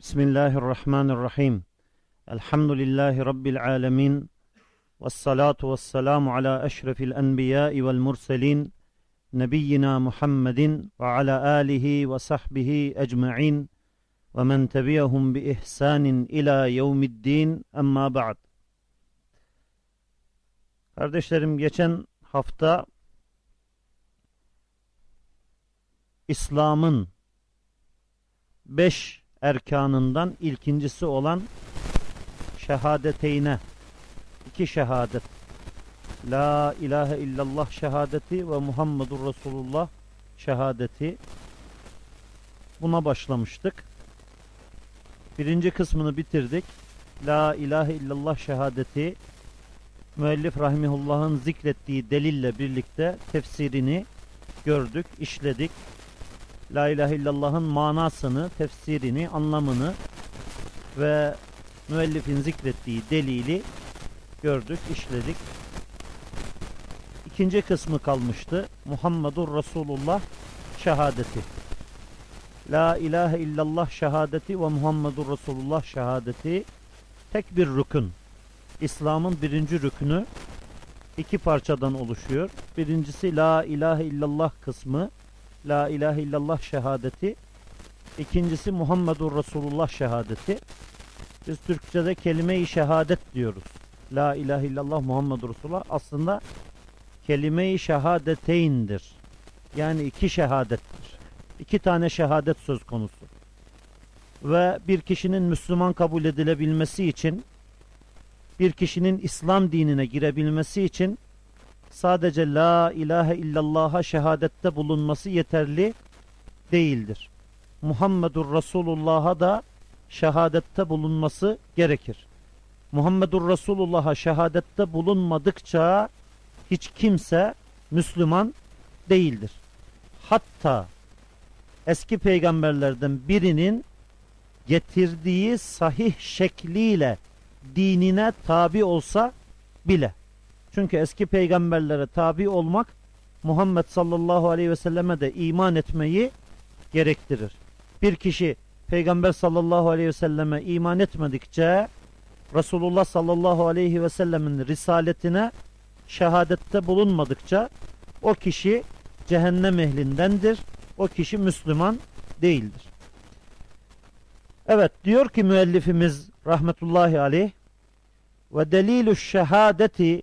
Bismillahirrahmanirrahim. Elhamdülillahi Rabbil alemin. Vessalatu vesselamu ala eşrefil enbiyai vel murselin. Nebiyyina Muhammedin ve ala alihi ve sahbihi ecma'in. Ve men tebiyahum bi ihsanin ila yevmiddin. Emma ba'd. Kardeşlerim geçen hafta İslam'ın beş erkanından ilkincisi olan şehadeteyne iki şehadet La ilahe illallah şehadeti ve Muhammedur Resulullah şehadeti buna başlamıştık. Birinci kısmını bitirdik. La ilahe illallah şehadeti müellif rahimullah'ın zikrettiği delille birlikte tefsirini gördük, işledik. La ilahe illallah'ın manasını, tefsirini, anlamını ve müellifin zikrettiği delili gördük, işledik. İkinci kısmı kalmıştı. Muhammedur Resulullah şehadeti. La ilahe illallah şehadeti ve Muhammedur Resulullah şehadeti tek bir rükün. İslam'ın birinci rükünü iki parçadan oluşuyor. Birincisi La ilahe illallah kısmı. La ilahe illallah şehadeti. İkincisi Muhammedur Resulullah şehadeti. Biz Türkçe'de kelime-i şehadet diyoruz. La ilahe illallah Muhammedur Resulullah aslında kelime-i şehadeteyndir. Yani iki şehadettir. İki tane şehadet söz konusu. Ve bir kişinin Müslüman kabul edilebilmesi için bir kişinin İslam dinine girebilmesi için sadece la ilahe illallah'a şehadette bulunması yeterli değildir. Muhammedur Resulullah'a da şehadette bulunması gerekir. Muhammedur Resulullah'a şehadette bulunmadıkça hiç kimse Müslüman değildir. Hatta eski peygamberlerden birinin getirdiği sahih şekliyle dinine tabi olsa bile. Çünkü eski peygamberlere tabi olmak Muhammed sallallahu aleyhi ve selleme de iman etmeyi gerektirir. Bir kişi peygamber sallallahu aleyhi ve selleme iman etmedikçe Resulullah sallallahu aleyhi ve sellemin risaletine şehadette bulunmadıkça o kişi cehennem ehlindendir. O kişi Müslüman değildir. Evet diyor ki müellifimiz rahmetullahi aleyh ve delilü şehadeti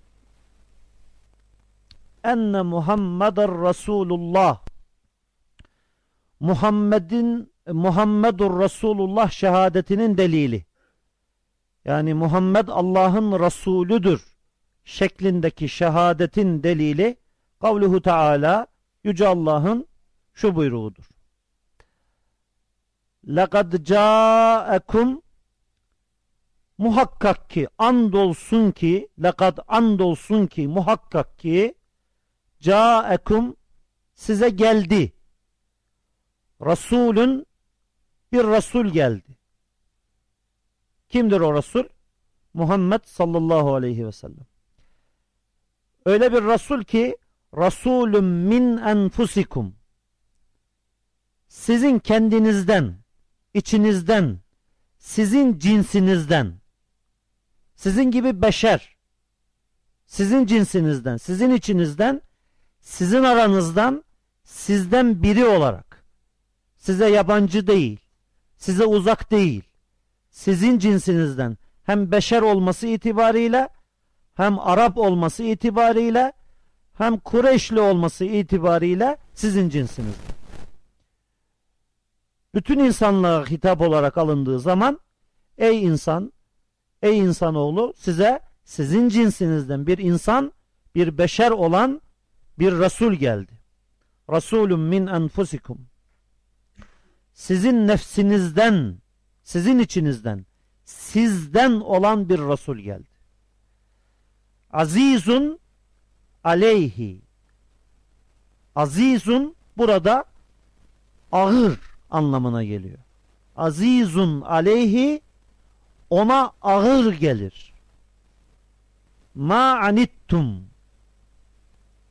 enne Muhammeden Resulullah Muhammed'in Muhammedur Resulullah şehadetinin delili. Yani Muhammed Allah'ın Resulüdür şeklindeki şehadetin delili kavluhu Teala Yüce Allah'ın şu buyruğudur. لَقَدْ جَاءَكُمْ Muhakkak ki andolsun ki lekad andolsun ki muhakkak ki caekum size geldi. Resulün bir Resul geldi. Kimdir o Resul? Muhammed sallallahu aleyhi ve sellem. Öyle bir Resul ki Resulüm min enfusikum sizin kendinizden, içinizden, sizin cinsinizden sizin gibi beşer, sizin cinsinizden, sizin içinizden, sizin aranızdan, sizden biri olarak, size yabancı değil, size uzak değil, sizin cinsinizden hem beşer olması itibariyle, hem Arap olması itibariyle, hem Kureyşli olması itibariyle sizin cinsinizden. Bütün insanlığa hitap olarak alındığı zaman, ey insan, Ey insanoğlu size sizin cinsinizden bir insan, bir beşer olan bir Resul geldi. Resulüm min enfusikum. Sizin nefsinizden, sizin içinizden, sizden olan bir Resul geldi. Azizun aleyhi. Azizun burada ağır anlamına geliyor. Azizun aleyhi ona ağır gelir. Ma anittum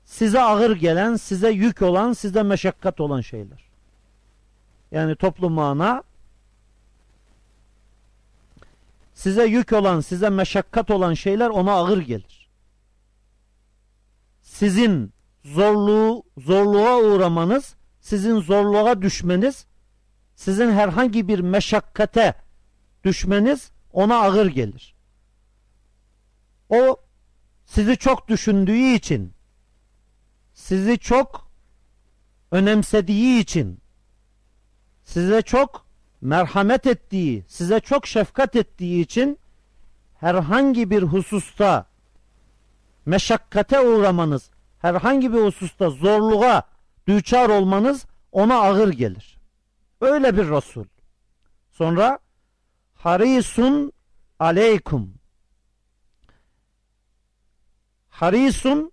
size ağır gelen, size yük olan, size meşakkat olan şeyler. Yani toplu mana size yük olan, size meşakkat olan şeyler ona ağır gelir. Sizin zorluğu, zorluğa uğramanız, sizin zorluğa düşmeniz, sizin herhangi bir meşakkate düşmeniz ona ağır gelir. O sizi çok düşündüğü için, sizi çok önemsediği için, size çok merhamet ettiği, size çok şefkat ettiği için herhangi bir hususta meşakkate uğramanız, herhangi bir hususta zorluğa düçar olmanız ona ağır gelir. Öyle bir Resul. Sonra harisun aleykum. Harisun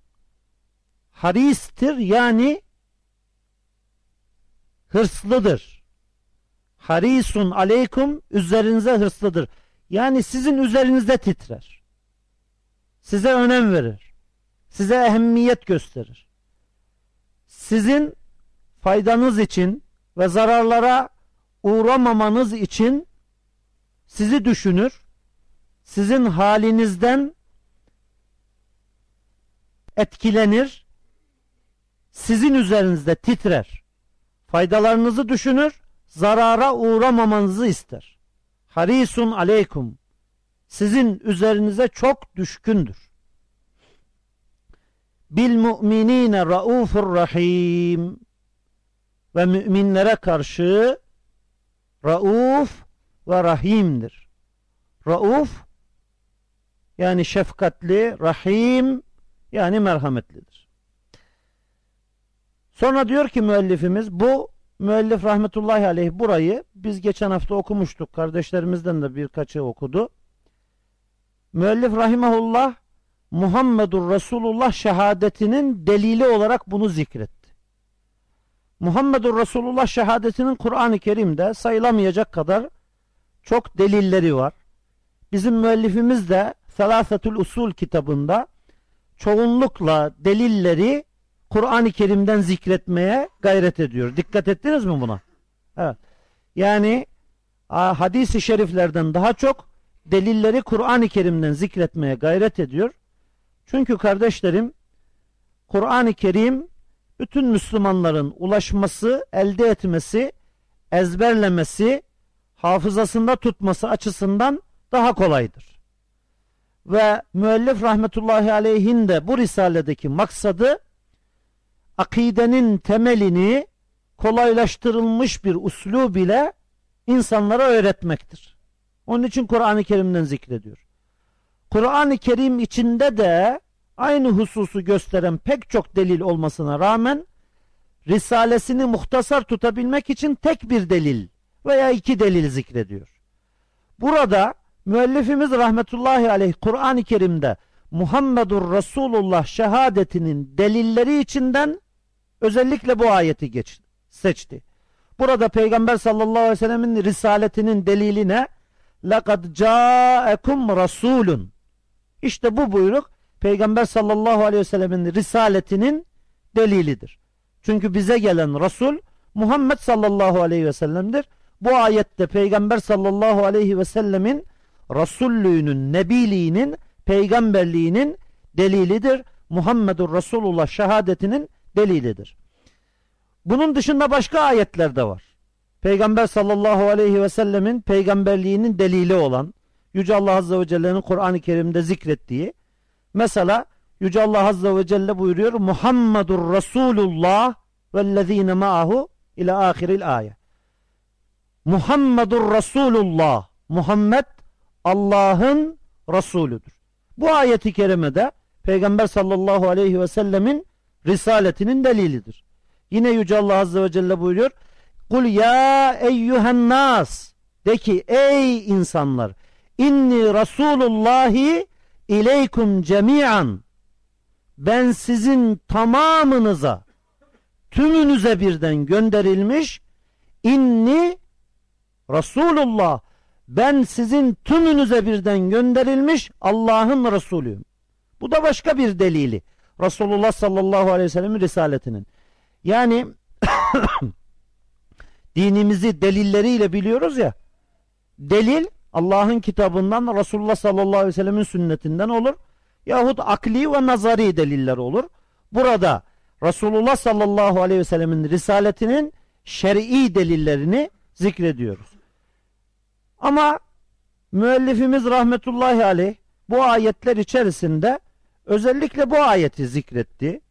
haristir yani hırslıdır. Harisun aleykum üzerinize hırslıdır. Yani sizin üzerinizde titrer. Size önem verir. Size ehemmiyet gösterir. Sizin faydanız için ve zararlara uğramamanız için sizi düşünür. Sizin halinizden etkilenir. Sizin üzerinizde titrer. Faydalarınızı düşünür zarara uğramamanızı ister. Harisun aleykum. Sizin üzerinize çok düşkündür. Bil mu'minine raufur rahim. Ve müminlere karşı rauf ve rahimdir. Rauf yani şefkatli, rahim yani merhametlidir. Sonra diyor ki müellifimiz bu müellif rahmetullahi aleyh burayı biz geçen hafta okumuştuk. Kardeşlerimizden de birkaçı okudu. Müellif rahimahullah Muhammedur Resulullah şehadetinin delili olarak bunu zikretti. Muhammedur Resulullah şehadetinin Kur'an-ı Kerim'de sayılamayacak kadar çok delilleri var. Bizim müellifimiz de Selafetül Usul kitabında çoğunlukla delilleri Kur'an-ı Kerim'den zikretmeye gayret ediyor. Dikkat ettiniz mi buna? Evet. Yani hadis-i şeriflerden daha çok delilleri Kur'an-ı Kerim'den zikretmeye gayret ediyor. Çünkü kardeşlerim Kur'an-ı Kerim bütün Müslümanların ulaşması, elde etmesi, ezberlemesi, hafızasında tutması açısından daha kolaydır. Ve müellif rahmetullahi aleyhin de bu risaledeki maksadı akidenin temelini kolaylaştırılmış bir uslub ile insanlara öğretmektir. Onun için Kur'an-ı Kerim'den zikrediyor. Kur'an-ı Kerim içinde de aynı hususu gösteren pek çok delil olmasına rağmen Risalesini muhtasar tutabilmek için tek bir delil veya iki delil zikrediyor. Burada müellifimiz rahmetullahi aleyh Kur'an-ı Kerim'de Muhammedur Resulullah şehadetinin delilleri içinden özellikle bu ayeti geç, seçti. Burada Peygamber sallallahu aleyhi ve sellemin risaletinin delili ne? لَقَدْ جَاءَكُمْ رَسُولٌ İşte bu buyruk Peygamber sallallahu aleyhi ve sellemin risaletinin delilidir. Çünkü bize gelen Resul Muhammed sallallahu aleyhi ve sellem'dir. Bu ayette Peygamber sallallahu aleyhi ve sellemin Resullüğünün, Nebiliğinin, peygamberliğinin delilidir. Muhammedur Resulullah şehadetinin delilidir. Bunun dışında başka ayetler de var. Peygamber sallallahu aleyhi ve sellemin peygamberliğinin delili olan Yüce Allah Azze ve Celle'nin Kur'an-ı Kerim'de zikrettiği mesela Yüce Allah Azze ve Celle buyuruyor Muhammedur Resulullah vellezine ma'ahu ila ahiril ayet. Muhammedur Resulullah Muhammed Allah'ın Resulüdür. Bu ayeti kerimede Peygamber sallallahu aleyhi ve sellemin risaletinin delilidir. Yine Yüce Allah Azze ve Celle buyuruyor. Kul ya eyyühen nas de ki ey insanlar inni Resulullahi ileykum cemi'an ben sizin tamamınıza tümünüze birden gönderilmiş inni Resulullah ben sizin tümünüze birden gönderilmiş Allah'ın Resulüyüm. Bu da başka bir delili. Resulullah sallallahu aleyhi ve sellem'in risaletinin. Yani dinimizi delilleriyle biliyoruz ya. Delil Allah'ın kitabından Resulullah sallallahu aleyhi ve sellemin sünnetinden olur. Yahut akli ve nazari deliller olur. Burada Resulullah sallallahu aleyhi ve sellemin risaletinin şer'i delillerini zikrediyoruz. Ama müellifimiz rahmetullahi aleyh bu ayetler içerisinde özellikle bu ayeti zikretti.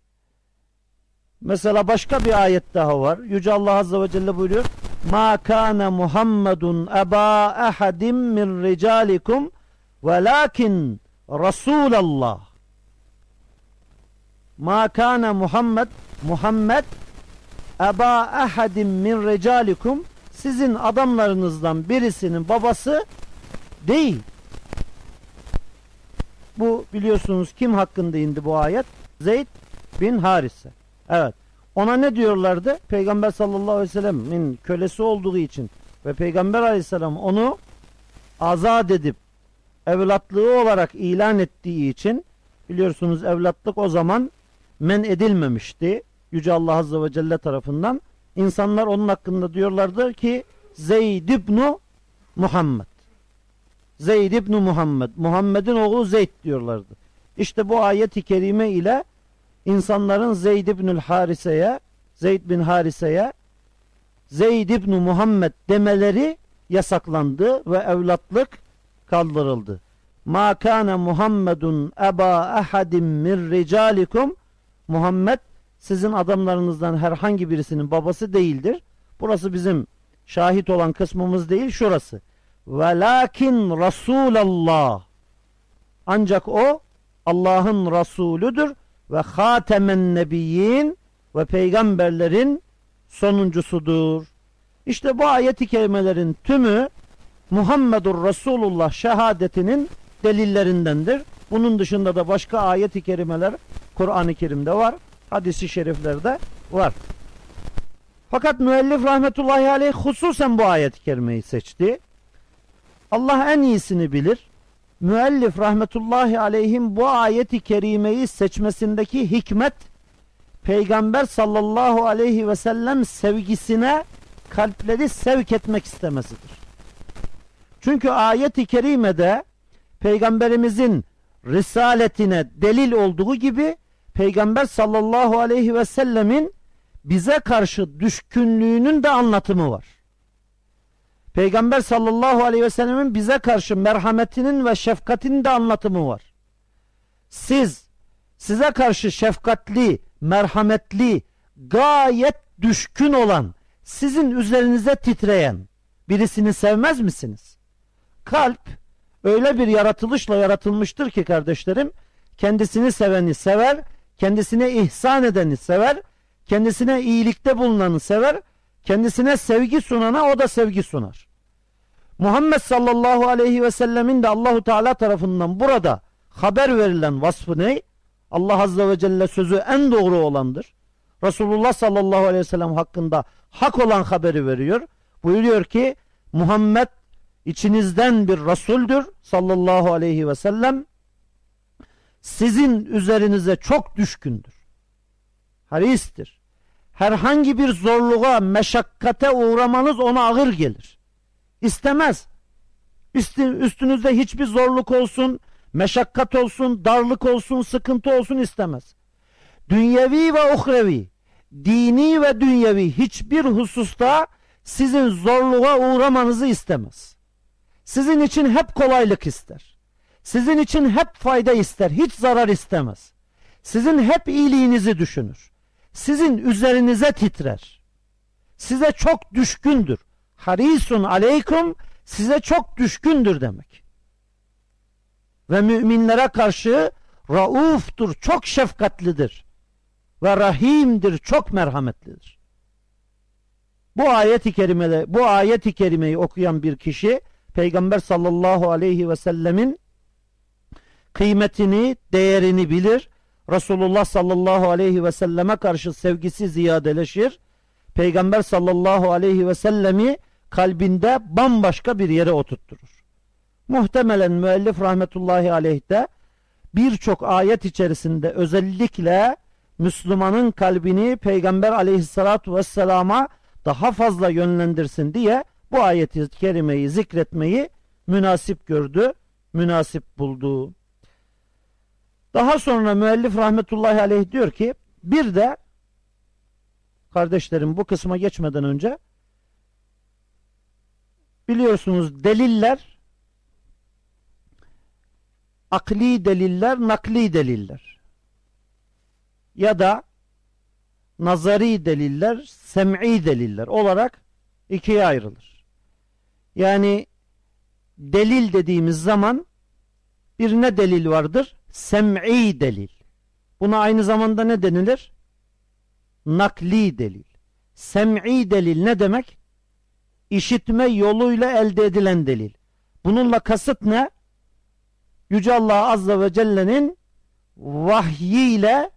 Mesela başka bir ayet daha var. Yüce Allah Azze ve Celle buyuruyor. Ma kana Muhammedun eba ahadim min ricalikum velakin Resulallah. Ma kana Muhammed Muhammed eba ahadim min ricalikum sizin adamlarınızdan birisinin babası değil. Bu biliyorsunuz kim hakkında indi bu ayet? Zeyd bin Harise. Evet. Ona ne diyorlardı? Peygamber sallallahu aleyhi ve sellem'in kölesi olduğu için ve Peygamber aleyhisselam onu azat edip evlatlığı olarak ilan ettiği için biliyorsunuz evlatlık o zaman men edilmemişti. Yüce Allah Azze ve Celle tarafından. İnsanlar onun hakkında diyorlardı ki Zeyd ibn Muhammed. Zeyd ibn Muhammed. Muhammed'in oğlu Zeyd diyorlardı. İşte bu ayet-i kerime ile insanların Zeyd ibn Harise'ye Zeyd bin Harise'ye Zeyd ibn Muhammed demeleri yasaklandı ve evlatlık kaldırıldı. Ma kana Muhammedun eba ahadim min ricalikum Muhammed sizin adamlarınızdan herhangi birisinin babası değildir. Burası bizim şahit olan kısmımız değil şurası. Velakin Resulallah ancak o Allah'ın Resulüdür ve hatemen nebiyyin ve peygamberlerin sonuncusudur. İşte bu ayet-i kerimelerin tümü Muhammedur Resulullah şehadetinin delillerindendir. Bunun dışında da başka ayet-i kerimeler Kur'an-ı Kerim'de var. Hadisi şeriflerde var. Fakat müellif rahmetullahi aleyh hususen bu ayet-i kerimeyi seçti. Allah en iyisini bilir. Müellif rahmetullahi aleyhim bu ayeti kerimeyi seçmesindeki hikmet Peygamber sallallahu aleyhi ve sellem sevgisine kalpleri sevk etmek istemesidir. Çünkü ayet-i kerimede Peygamberimizin risaletine delil olduğu gibi Peygamber sallallahu aleyhi ve sellemin bize karşı düşkünlüğünün de anlatımı var. Peygamber sallallahu aleyhi ve sellemin bize karşı merhametinin ve şefkatinin de anlatımı var. Siz size karşı şefkatli, merhametli, gayet düşkün olan, sizin üzerinize titreyen birisini sevmez misiniz? Kalp öyle bir yaratılışla yaratılmıştır ki kardeşlerim, kendisini seveni sever, kendisine ihsan edeni sever, kendisine iyilikte bulunanı sever, kendisine sevgi sunana o da sevgi sunar. Muhammed sallallahu aleyhi ve sellemin de Allahu Teala tarafından burada haber verilen vasfı ne? Allah azze ve celle sözü en doğru olandır. Resulullah sallallahu aleyhi ve sellem hakkında hak olan haberi veriyor. Buyuruyor ki Muhammed içinizden bir Resuldür sallallahu aleyhi ve sellem. Sizin üzerinize çok düşkündür. Haristir. Herhangi bir zorluğa, meşakkate uğramanız ona ağır gelir. İstemez. Üstünüzde hiçbir zorluk olsun, meşakkat olsun, darlık olsun, sıkıntı olsun istemez. Dünyevi ve uhrevi, dini ve dünyevi hiçbir hususta sizin zorluğa uğramanızı istemez. Sizin için hep kolaylık ister. Sizin için hep fayda ister, hiç zarar istemez. Sizin hep iyiliğinizi düşünür. Sizin üzerinize titrer. Size çok düşkündür. Harisun aleykum size çok düşkündür demek. Ve müminlere karşı rauftur, çok şefkatlidir. Ve rahimdir, çok merhametlidir. Bu ayet-i kerimede, bu ayet-i kerimeyi okuyan bir kişi Peygamber sallallahu aleyhi ve sellemin kıymetini, değerini bilir. Resulullah sallallahu aleyhi ve selleme karşı sevgisi ziyadeleşir. Peygamber sallallahu aleyhi ve sellemi kalbinde bambaşka bir yere oturtturur. Muhtemelen müellif rahmetullahi aleyhde birçok ayet içerisinde özellikle Müslümanın kalbini Peygamber aleyhissalatu vesselama daha fazla yönlendirsin diye bu ayeti kerimeyi zikretmeyi münasip gördü, münasip buldu. Daha sonra müellif rahmetullahi aleyh diyor ki bir de kardeşlerim bu kısma geçmeden önce biliyorsunuz deliller akli deliller, nakli deliller ya da nazari deliller, sem'i deliller olarak ikiye ayrılır. Yani delil dediğimiz zaman bir ne delil vardır? Sem'i delil. Buna aynı zamanda ne denilir? Nakli delil. Sem'i delil ne demek? İşitme yoluyla elde edilen delil. Bununla kasıt ne? Yüce Allah Azze ve Celle'nin vahyiyle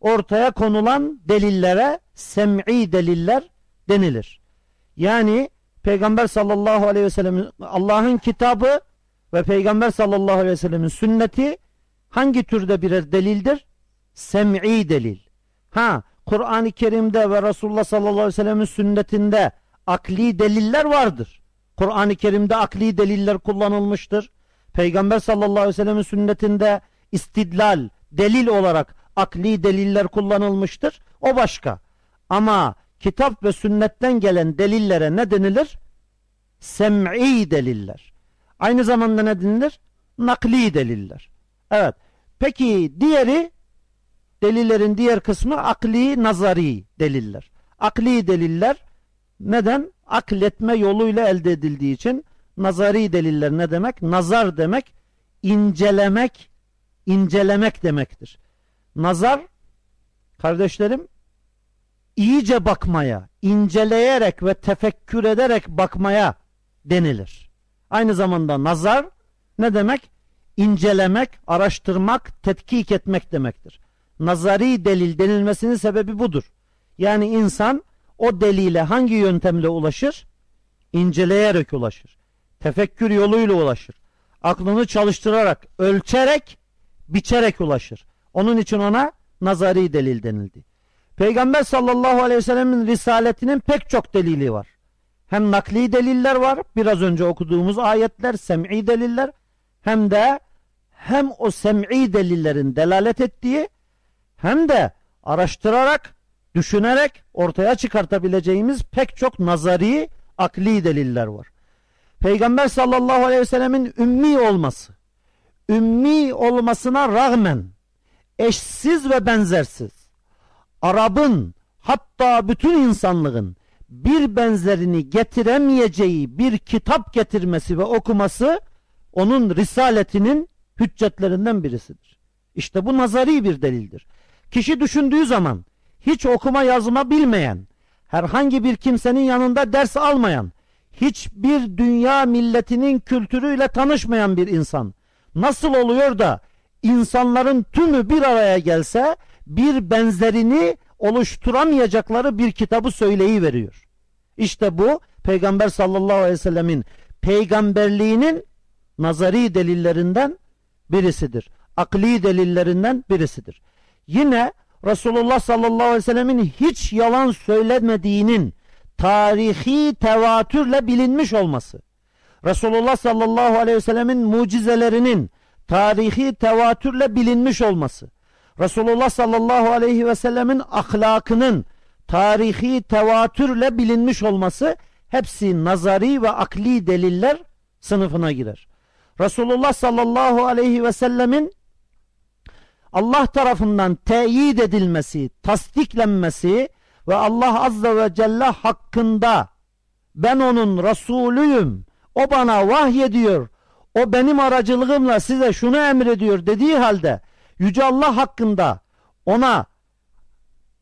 ortaya konulan delillere sem'i deliller denilir. Yani Peygamber sallallahu aleyhi ve sellem'in Allah'ın kitabı ve Peygamber sallallahu aleyhi ve sellemin sünneti hangi türde birer delildir? Sem'i delil. Ha, Kur'an-ı Kerim'de ve Resulullah sallallahu aleyhi ve sellemin sünnetinde akli deliller vardır. Kur'an-ı Kerim'de akli deliller kullanılmıştır. Peygamber sallallahu aleyhi ve sellemin sünnetinde istidlal, delil olarak akli deliller kullanılmıştır. O başka. Ama kitap ve sünnetten gelen delillere ne denilir? Sem'i deliller. Aynı zamanda ne denilir? Nakli deliller. Evet. Peki diğeri delillerin diğer kısmı akli nazari deliller. Akli deliller neden? Akletme yoluyla elde edildiği için nazari deliller ne demek? Nazar demek incelemek, incelemek demektir. Nazar kardeşlerim iyice bakmaya, inceleyerek ve tefekkür ederek bakmaya denilir. Aynı zamanda nazar ne demek? İncelemek, araştırmak, tetkik etmek demektir. Nazari delil denilmesinin sebebi budur. Yani insan o delile hangi yöntemle ulaşır? İnceleyerek ulaşır. Tefekkür yoluyla ulaşır. Aklını çalıştırarak, ölçerek, biçerek ulaşır. Onun için ona nazari delil denildi. Peygamber sallallahu aleyhi ve sellemin risaletinin pek çok delili var. Hem nakli deliller var, biraz önce okuduğumuz ayetler, sem'i deliller, hem de hem o sem'i delillerin delalet ettiği, hem de araştırarak, düşünerek ortaya çıkartabileceğimiz pek çok nazari, akli deliller var. Peygamber sallallahu aleyhi ve sellemin ümmi olması, ümmi olmasına rağmen eşsiz ve benzersiz, Arap'ın hatta bütün insanlığın bir benzerini getiremeyeceği bir kitap getirmesi ve okuması onun risaletinin hüccetlerinden birisidir. İşte bu nazari bir delildir. Kişi düşündüğü zaman hiç okuma yazma bilmeyen, herhangi bir kimsenin yanında ders almayan, hiçbir dünya milletinin kültürüyle tanışmayan bir insan nasıl oluyor da insanların tümü bir araya gelse bir benzerini oluşturamayacakları bir kitabı söyleyi veriyor. İşte bu Peygamber sallallahu aleyhi ve sellemin peygamberliğinin nazari delillerinden birisidir. Akli delillerinden birisidir. Yine Resulullah sallallahu aleyhi ve sellemin hiç yalan söylemediğinin tarihi tevatürle bilinmiş olması. Resulullah sallallahu aleyhi ve sellemin mucizelerinin tarihi tevatürle bilinmiş olması. Resulullah sallallahu aleyhi ve sellemin ahlakının tarihi tevatürle bilinmiş olması hepsi nazari ve akli deliller sınıfına girer. Resulullah sallallahu aleyhi ve sellemin Allah tarafından teyit edilmesi, tasdiklenmesi ve Allah azze ve celle hakkında ben onun Resulüyüm, o bana vahyediyor, o benim aracılığımla size şunu emrediyor dediği halde Yüce Allah hakkında ona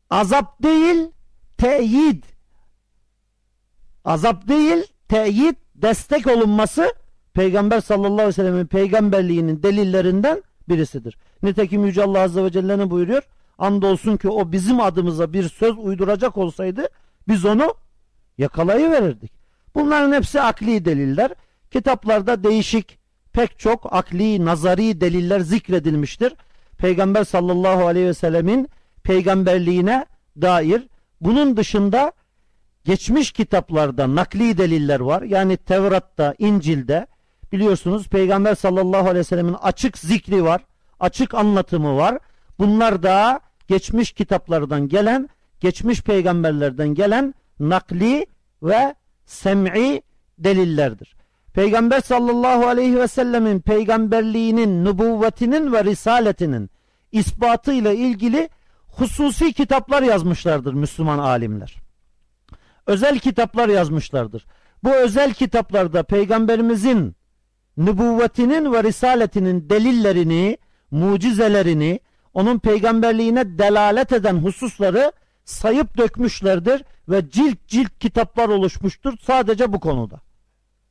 azap değil teyit azap değil teyit destek olunması Peygamber sallallahu aleyhi ve sellem'in peygamberliğinin delillerinden birisidir. Nitekim Yüce Allah Azze ve Celle ne buyuruyor? Andolsun ki o bizim adımıza bir söz uyduracak olsaydı biz onu yakalayıverirdik. Bunların hepsi akli deliller. Kitaplarda değişik pek çok akli, nazari deliller zikredilmiştir. Peygamber sallallahu aleyhi ve sellemin peygamberliğine dair bunun dışında geçmiş kitaplarda nakli deliller var. Yani Tevrat'ta, İncil'de biliyorsunuz Peygamber sallallahu aleyhi ve sellemin açık zikri var, açık anlatımı var. Bunlar da geçmiş kitaplardan gelen, geçmiş peygamberlerden gelen nakli ve sem'i delillerdir. Peygamber sallallahu aleyhi ve sellemin peygamberliğinin, nübüvvetinin ve risaletinin ispatıyla ilgili hususi kitaplar yazmışlardır Müslüman alimler. Özel kitaplar yazmışlardır. Bu özel kitaplarda peygamberimizin nübüvvetinin ve risaletinin delillerini, mucizelerini, onun peygamberliğine delalet eden hususları sayıp dökmüşlerdir ve cilt cilt kitaplar oluşmuştur sadece bu konuda.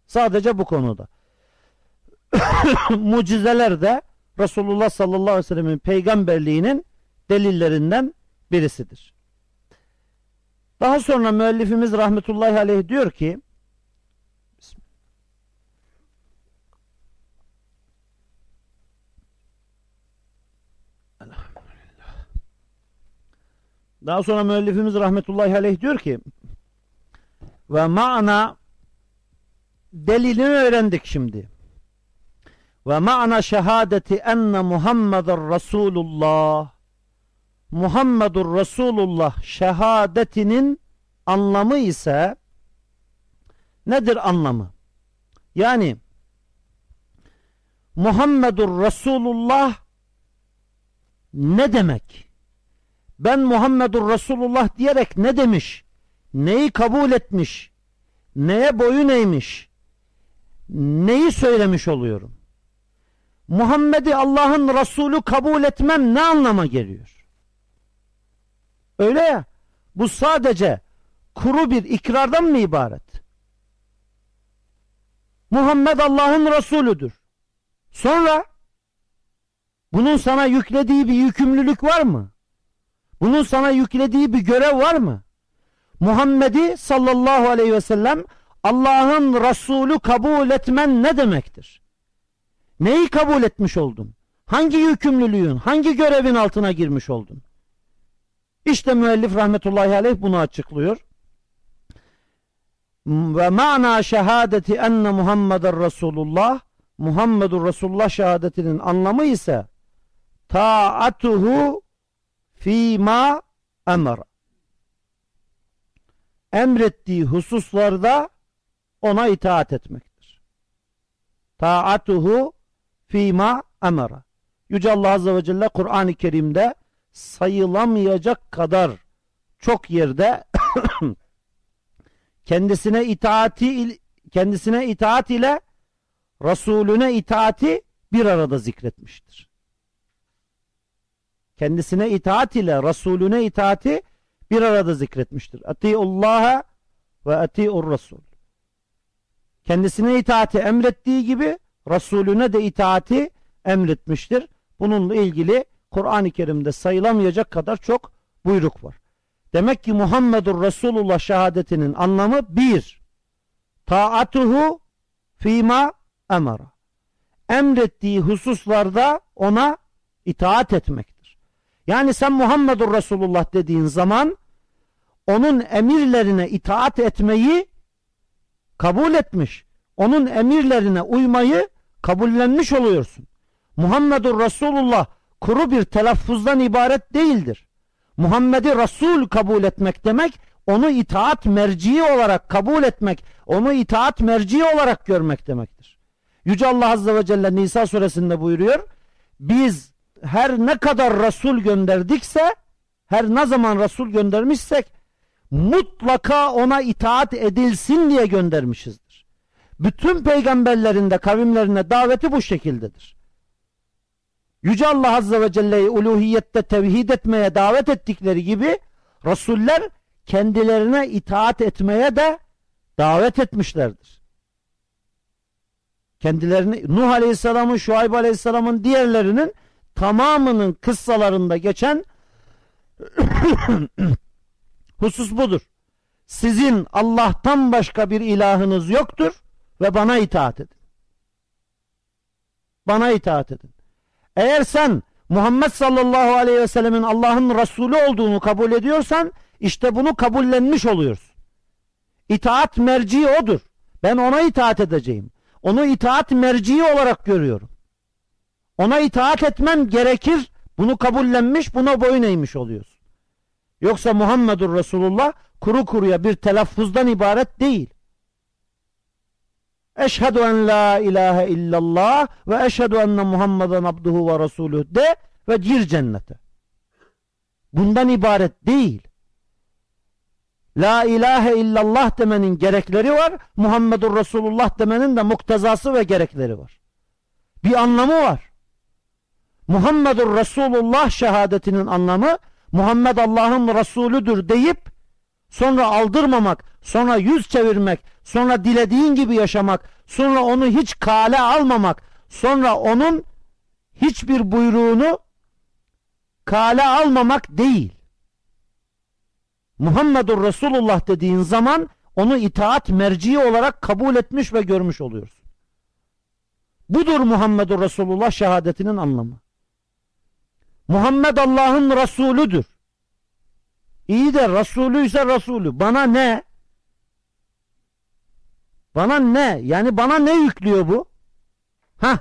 Sadece bu konuda. Mucizeler de Resulullah sallallahu aleyhi ve sellemin peygamberliğinin delillerinden birisidir. Daha sonra müellifimiz rahmetullahi aleyh diyor ki Daha sonra müellifimiz rahmetullahi aleyh diyor ki ve ma'na delilini öğrendik şimdi. Ve ma'na şehadeti enne Muhammeden Resulullah Muhammedur Resulullah şehadetinin anlamı ise nedir anlamı? Yani Muhammedur Resulullah ne demek? Ben Muhammedur Resulullah diyerek ne demiş? Neyi kabul etmiş? Neye boyun eğmiş? Neyi söylemiş oluyorum? Muhammed'i Allah'ın Resulü kabul etmem ne anlama geliyor? Öyle ya. Bu sadece kuru bir ikrardan mı ibaret? Muhammed Allah'ın Resulüdür. Sonra bunun sana yüklediği bir yükümlülük var mı? Bunun sana yüklediği bir görev var mı? Muhammed'i sallallahu aleyhi ve sellem Allah'ın Resulü kabul etmen ne demektir? Neyi kabul etmiş oldun? Hangi yükümlülüğün, hangi görevin altına girmiş oldun? İşte müellif rahmetullahi aleyh bunu açıklıyor. Ve ma'na şehadeti enne Muhammeden Resulullah Muhammedur Resulullah şehadetinin anlamı ise taatuhu fîmâ emr. Emrettiği hususlarda ona itaat etmektir. Taatuhu fîmâ emr. Yüce Allah Azze ve Celle Kur'an-ı Kerim'de sayılamayacak kadar çok yerde kendisine itaati kendisine itaat ile Resulüne itaati bir arada zikretmiştir. Kendisine itaat ile Resulüne itaati bir arada zikretmiştir. Atiullaha ve atiur Resul. Kendisine itaati emrettiği gibi Resulüne de itaati emretmiştir. Bununla ilgili Kur'an-ı Kerim'de sayılamayacak kadar çok buyruk var. Demek ki Muhammedur Resulullah şehadetinin anlamı bir, taatuhu fîmâ emara. Emrettiği hususlarda ona itaat etmektir. Yani sen Muhammedur Resulullah dediğin zaman onun emirlerine itaat etmeyi kabul etmiş. Onun emirlerine uymayı kabullenmiş oluyorsun. Muhammedur Resulullah kuru bir telaffuzdan ibaret değildir. Muhammed'i Resul kabul etmek demek, onu itaat merci olarak kabul etmek, onu itaat merci olarak görmek demektir. Yüce Allah Azze ve Celle Nisa suresinde buyuruyor, biz her ne kadar Resul gönderdikse, her ne zaman Resul göndermişsek, mutlaka ona itaat edilsin diye göndermişizdir. Bütün peygamberlerin de kavimlerine daveti bu şekildedir. Yüce Allah Azze ve Celle'yi uluhiyette tevhid etmeye davet ettikleri gibi Resuller kendilerine itaat etmeye de davet etmişlerdir. Kendilerini Nuh Aleyhisselam'ın, Şuayb Aleyhisselam'ın diğerlerinin tamamının kıssalarında geçen husus budur. Sizin Allah'tan başka bir ilahınız yoktur ve bana itaat edin. Bana itaat edin. Eğer sen Muhammed sallallahu aleyhi ve sellemin Allah'ın Resulü olduğunu kabul ediyorsan işte bunu kabullenmiş oluyorsun. İtaat merci odur. Ben ona itaat edeceğim. Onu itaat merciği olarak görüyorum. Ona itaat etmem gerekir. Bunu kabullenmiş, buna boyun eğmiş oluyorsun. Yoksa Muhammedur Resulullah kuru kuruya bir telaffuzdan ibaret değil. Eşhedü en la ilahe illallah ve eşhedü enne Muhammeden abduhu ve resuluh de ve gir cennete. Bundan ibaret değil. La ilahe illallah demenin gerekleri var. Muhammedur Resulullah demenin de muktezası ve gerekleri var. Bir anlamı var. Muhammedur Resulullah şehadetinin anlamı Muhammed Allah'ın Resulüdür deyip sonra aldırmamak, sonra yüz çevirmek, sonra dilediğin gibi yaşamak, sonra onu hiç kale almamak, sonra onun hiçbir buyruğunu kale almamak değil. Muhammedur Resulullah dediğin zaman onu itaat merciği olarak kabul etmiş ve görmüş oluyorsun. Budur Muhammedur Resulullah şehadetinin anlamı. Muhammed Allah'ın Resulüdür. İyi de Resulü ise Resulü. Bana ne? Bana ne? Yani bana ne yüklüyor bu? Ha?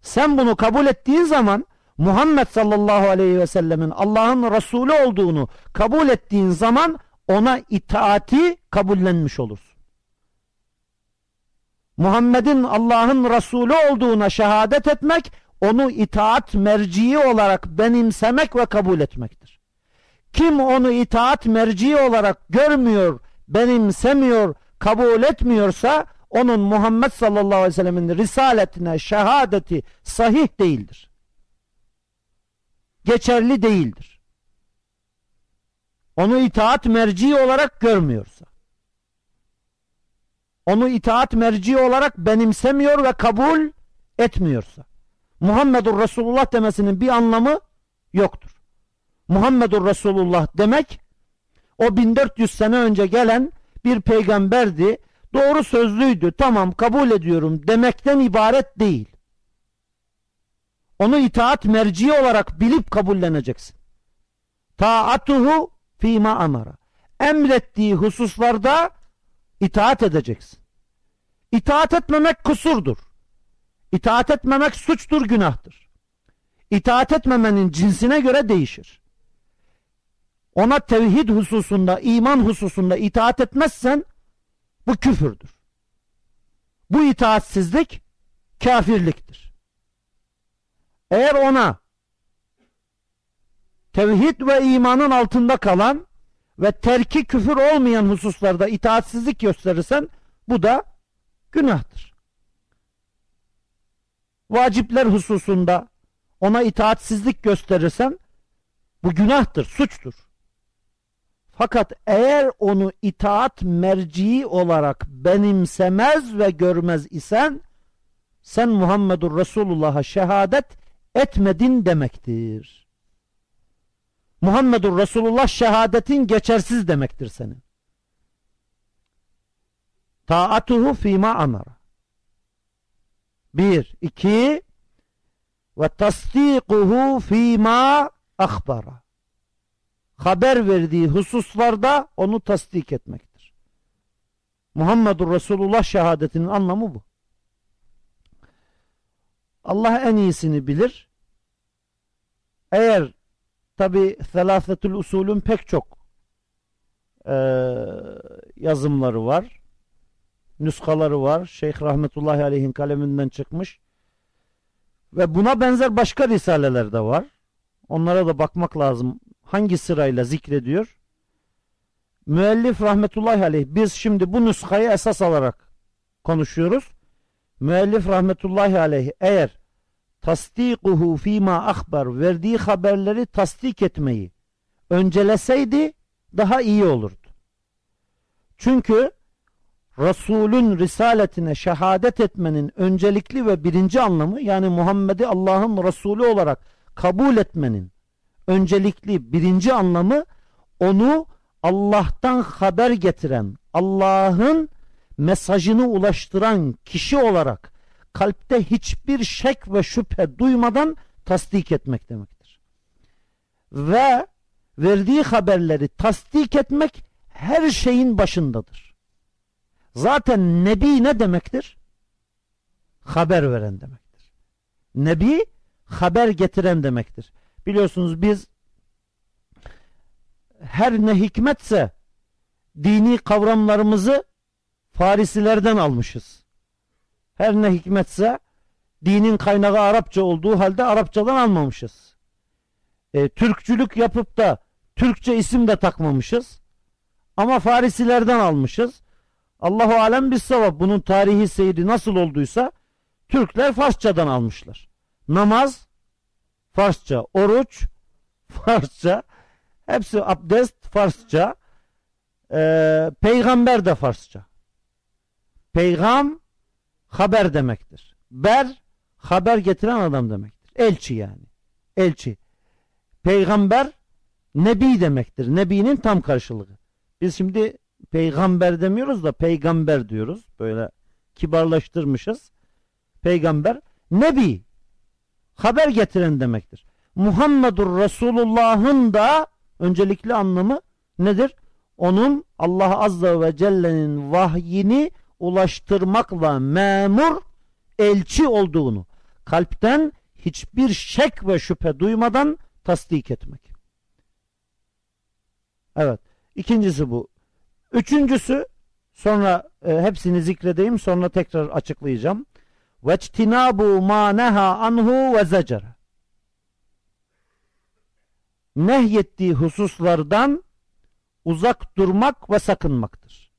Sen bunu kabul ettiğin zaman Muhammed sallallahu aleyhi ve sellemin Allah'ın Resulü olduğunu kabul ettiğin zaman ona itaati kabullenmiş olursun. Muhammed'in Allah'ın Resulü olduğuna şehadet etmek, onu itaat merciği olarak benimsemek ve kabul etmektir. Kim onu itaat merciği olarak görmüyor, benimsemiyor, kabul etmiyorsa onun Muhammed sallallahu aleyhi ve sellemin risaletine şehadeti sahih değildir. Geçerli değildir. Onu itaat merci olarak görmüyorsa. Onu itaat merci olarak benimsemiyor ve kabul etmiyorsa. Muhammedur Resulullah demesinin bir anlamı yoktur. Muhammedur Resulullah demek o 1400 sene önce gelen bir peygamberdi. Doğru sözlüydü. Tamam kabul ediyorum demekten ibaret değil. Onu itaat merci olarak bilip kabulleneceksin. Taatuhu fîmâ amara. Emrettiği hususlarda itaat edeceksin. İtaat etmemek kusurdur. İtaat etmemek suçtur, günahtır. İtaat etmemenin cinsine göre değişir. Ona tevhid hususunda, iman hususunda itaat etmezsen bu küfürdür. Bu itaatsizlik kafirliktir. Eğer ona tevhid ve imanın altında kalan ve terki küfür olmayan hususlarda itaatsizlik gösterirsen bu da günahtır. Vacipler hususunda ona itaatsizlik gösterirsen bu günahtır, suçtur. Fakat eğer onu itaat merciği olarak benimsemez ve görmez isen sen Muhammedur Resulullah'a şehadet etmedin demektir. Muhammedur Resulullah şehadetin geçersiz demektir senin. Taatuhu fîmâ amara. Bir, iki ve tasdikuhu fîmâ akhbara. Haber verdiği hususlarda onu tasdik etmektir. Muhammedur Resulullah şehadetinin anlamı bu. Allah en iyisini bilir. Eğer tabi selafetül usulün pek çok e, yazımları var. Nüskaları var. Şeyh Rahmetullahi Aleyh'in kaleminden çıkmış. Ve buna benzer başka risaleler de var. Onlara da bakmak lazım. Hangi sırayla zikrediyor? Müellif rahmetullahi aleyh biz şimdi bu nuskayı esas alarak konuşuyoruz. Müellif rahmetullahi aleyh eğer tasdikuhu fîmâ akbar verdiği haberleri tasdik etmeyi önceleseydi daha iyi olurdu. Çünkü Resulün risaletine şehadet etmenin öncelikli ve birinci anlamı yani Muhammed'i Allah'ın Resulü olarak kabul etmenin öncelikli birinci anlamı onu Allah'tan haber getiren, Allah'ın mesajını ulaştıran kişi olarak kalpte hiçbir şek ve şüphe duymadan tasdik etmek demektir. Ve verdiği haberleri tasdik etmek her şeyin başındadır. Zaten nebi ne demektir? haber veren demektir. Nebi haber getiren demektir. Biliyorsunuz biz her ne hikmetse dini kavramlarımızı Farisilerden almışız. Her ne hikmetse dinin kaynağı Arapça olduğu halde Arapçadan almamışız. E, Türkçülük yapıp da Türkçe isim de takmamışız. Ama Farisilerden almışız. Allahu alem bir sevap. Bunun tarihi seyri nasıl olduysa Türkler Farsçadan almışlar. Namaz Farsça, oruç Farsça, hepsi abdest Farsça, ee, peygamber de Farsça. Peygam haber demektir. Ber haber getiren adam demektir. Elçi yani. Elçi. Peygamber nebi demektir. Nebinin tam karşılığı. Biz şimdi peygamber demiyoruz da peygamber diyoruz. Böyle kibarlaştırmışız. Peygamber nebi haber getiren demektir. Muhammedur Resulullah'ın da öncelikli anlamı nedir? Onun Allah Azze ve Celle'nin vahyini ulaştırmakla memur elçi olduğunu kalpten hiçbir şek ve şüphe duymadan tasdik etmek. Evet. İkincisi bu. Üçüncüsü sonra e, hepsini zikredeyim sonra tekrar açıklayacağım. Veçtinabu ma neha anhu ve zecer. Nehyettiği hususlardan uzak durmak ve sakınmaktır.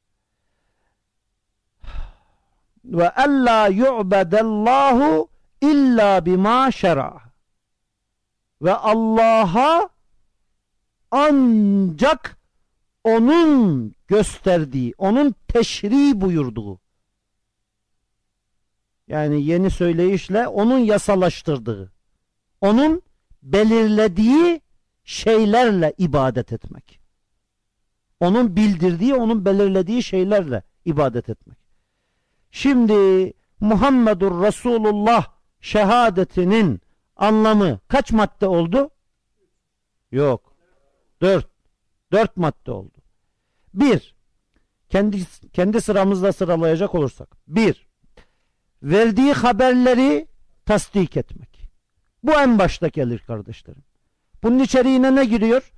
Ve alla yu'bedellahu illa bima şer'a. Ve Allah'a ancak onun gösterdiği, onun teşri buyurduğu yani yeni söyleyişle onun yasalaştırdığı, onun belirlediği şeylerle ibadet etmek. Onun bildirdiği, onun belirlediği şeylerle ibadet etmek. Şimdi Muhammedur Resulullah şehadetinin anlamı kaç madde oldu? Yok. Dört. Dört madde oldu. Bir, kendi, kendi sıramızda sıralayacak olursak. Bir, verdiği haberleri tasdik etmek. Bu en başta gelir kardeşlerim. Bunun içeriğine ne giriyor?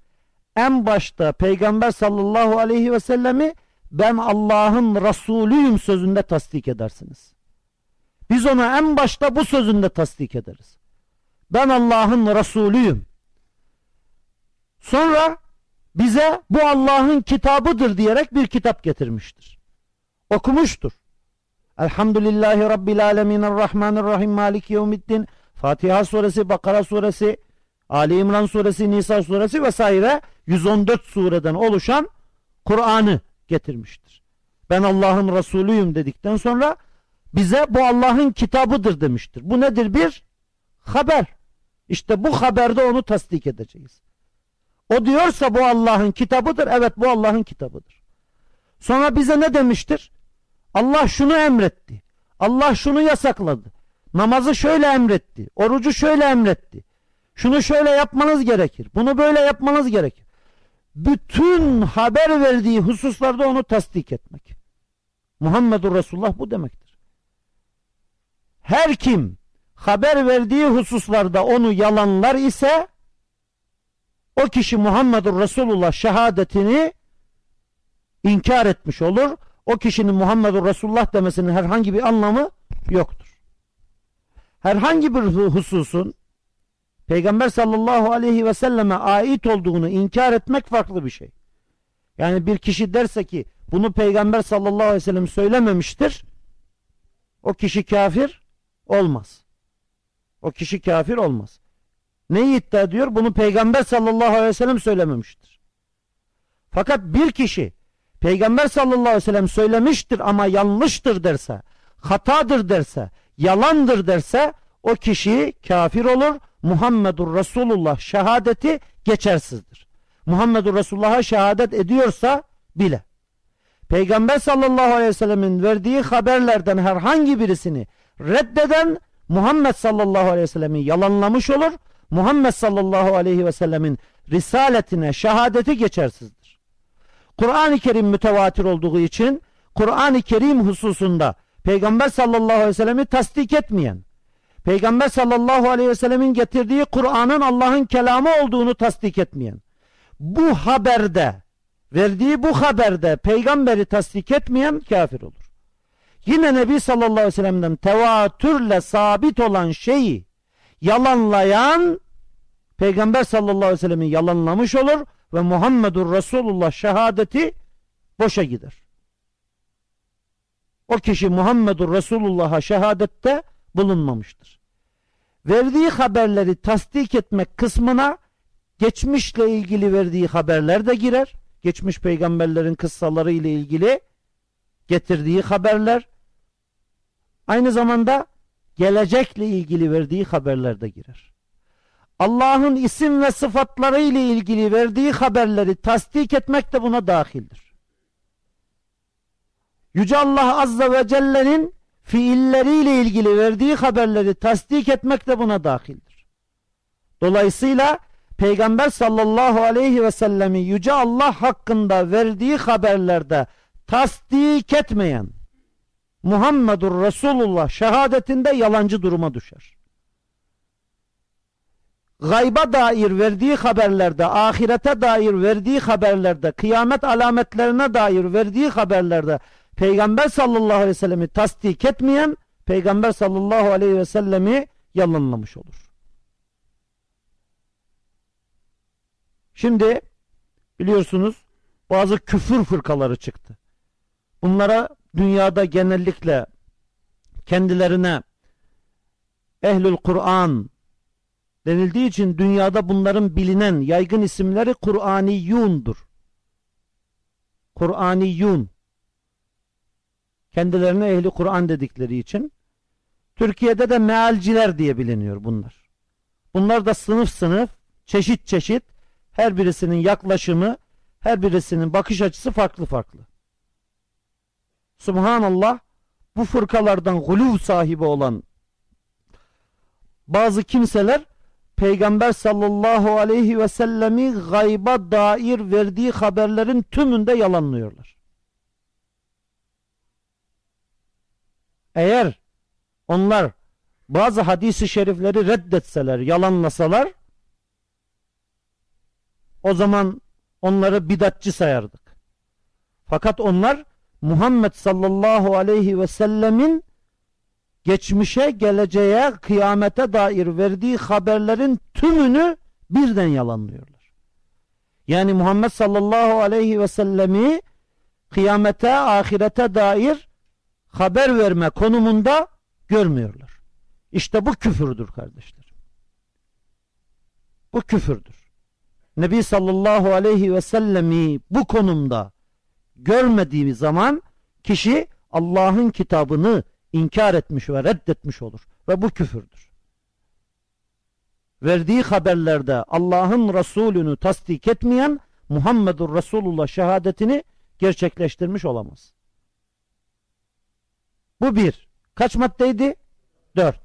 En başta Peygamber sallallahu aleyhi ve sellemi ben Allah'ın Resulüyüm sözünde tasdik edersiniz. Biz ona en başta bu sözünde tasdik ederiz. Ben Allah'ın Resulüyüm. Sonra bize bu Allah'ın kitabıdır diyerek bir kitap getirmiştir. Okumuştur. Elhamdülillahi Rabbil Alemin Errahmanirrahim Maliki Yevmiddin Fatiha suresi, Bakara suresi, Ali İmran suresi, Nisa suresi vesaire 114 sureden oluşan Kur'an'ı getirmiştir. Ben Allah'ın Resulüyüm dedikten sonra bize bu Allah'ın kitabıdır demiştir. Bu nedir? Bir haber. İşte bu haberde onu tasdik edeceğiz. O diyorsa bu Allah'ın kitabıdır. Evet bu Allah'ın kitabıdır. Sonra bize ne demiştir? Allah şunu emretti. Allah şunu yasakladı. Namazı şöyle emretti. Orucu şöyle emretti. Şunu şöyle yapmanız gerekir. Bunu böyle yapmanız gerekir. Bütün haber verdiği hususlarda onu tasdik etmek. Muhammedur Resulullah bu demektir. Her kim haber verdiği hususlarda onu yalanlar ise o kişi Muhammedur Resulullah şehadetini inkar etmiş olur o kişinin Muhammedur Resulullah demesinin herhangi bir anlamı yoktur. Herhangi bir hususun Peygamber sallallahu aleyhi ve selleme ait olduğunu inkar etmek farklı bir şey. Yani bir kişi derse ki bunu Peygamber sallallahu aleyhi ve sellem söylememiştir. O kişi kafir olmaz. O kişi kafir olmaz. Neyi iddia ediyor? Bunu Peygamber sallallahu aleyhi ve sellem söylememiştir. Fakat bir kişi Peygamber sallallahu aleyhi ve sellem söylemiştir ama yanlıştır derse, hatadır derse, yalandır derse o kişi kafir olur. Muhammedur Resulullah şehadeti geçersizdir. Muhammedur Resulullah'a şehadet ediyorsa bile. Peygamber sallallahu aleyhi ve sellemin verdiği haberlerden herhangi birisini reddeden Muhammed sallallahu aleyhi ve sellemi yalanlamış olur. Muhammed sallallahu aleyhi ve sellemin risaletine şehadeti geçersizdir. Kur'an-ı Kerim mütevatir olduğu için Kur'an-ı Kerim hususunda Peygamber sallallahu aleyhi ve sellemi tasdik etmeyen, Peygamber sallallahu aleyhi ve sellemin getirdiği Kur'an'ın Allah'ın kelamı olduğunu tasdik etmeyen, bu haberde, verdiği bu haberde peygamberi tasdik etmeyen kafir olur. Yine Nebi sallallahu aleyhi ve sellem'den tevatürle sabit olan şeyi yalanlayan Peygamber sallallahu aleyhi ve sellem'i yalanlamış olur ve Muhammedur Resulullah şehadeti boşa gider. O kişi Muhammedur Resulullah'a şehadette bulunmamıştır. Verdiği haberleri tasdik etmek kısmına geçmişle ilgili verdiği haberler de girer. Geçmiş peygamberlerin kıssaları ile ilgili getirdiği haberler aynı zamanda gelecekle ilgili verdiği haberler de girer. Allah'ın isim ve sıfatları ile ilgili verdiği haberleri tasdik etmek de buna dahildir. Yüce Allah Azze ve Celle'nin fiilleriyle ilgili verdiği haberleri tasdik etmek de buna dahildir. Dolayısıyla Peygamber sallallahu aleyhi ve sellemi Yüce Allah hakkında verdiği haberlerde tasdik etmeyen Muhammedur Resulullah şehadetinde yalancı duruma düşer. Gayba dair verdiği haberlerde, ahirete dair verdiği haberlerde, kıyamet alametlerine dair verdiği haberlerde Peygamber sallallahu aleyhi ve sellemi tasdik etmeyen Peygamber sallallahu aleyhi ve sellemi yalanlamış olur. Şimdi biliyorsunuz bazı küfür fırkaları çıktı. Bunlara dünyada genellikle kendilerine Ehlül Kur'an denildiği için dünyada bunların bilinen yaygın isimleri Kur'aniyundur. Kur'aniyun kendilerine ehli Kur'an dedikleri için Türkiye'de de mealciler diye biliniyor bunlar. Bunlar da sınıf sınıf, çeşit çeşit her birisinin yaklaşımı, her birisinin bakış açısı farklı farklı. Subhanallah bu fırkalardan guluv sahibi olan bazı kimseler Peygamber sallallahu aleyhi ve sellemi gayba dair verdiği haberlerin tümünde yalanlıyorlar. Eğer onlar bazı hadisi şerifleri reddetseler, yalanlasalar o zaman onları bidatçı sayardık. Fakat onlar Muhammed sallallahu aleyhi ve sellemin geçmişe, geleceğe, kıyamete dair verdiği haberlerin tümünü birden yalanlıyorlar. Yani Muhammed sallallahu aleyhi ve sellemi kıyamete, ahirete dair haber verme konumunda görmüyorlar. İşte bu küfürdür kardeşler. Bu küfürdür. Nebi sallallahu aleyhi ve sellemi bu konumda görmediği zaman kişi Allah'ın kitabını inkar etmiş ve reddetmiş olur. Ve bu küfürdür. Verdiği haberlerde Allah'ın Resulünü tasdik etmeyen Muhammedur Resulullah şehadetini gerçekleştirmiş olamaz. Bu bir. Kaç maddeydi? Dört.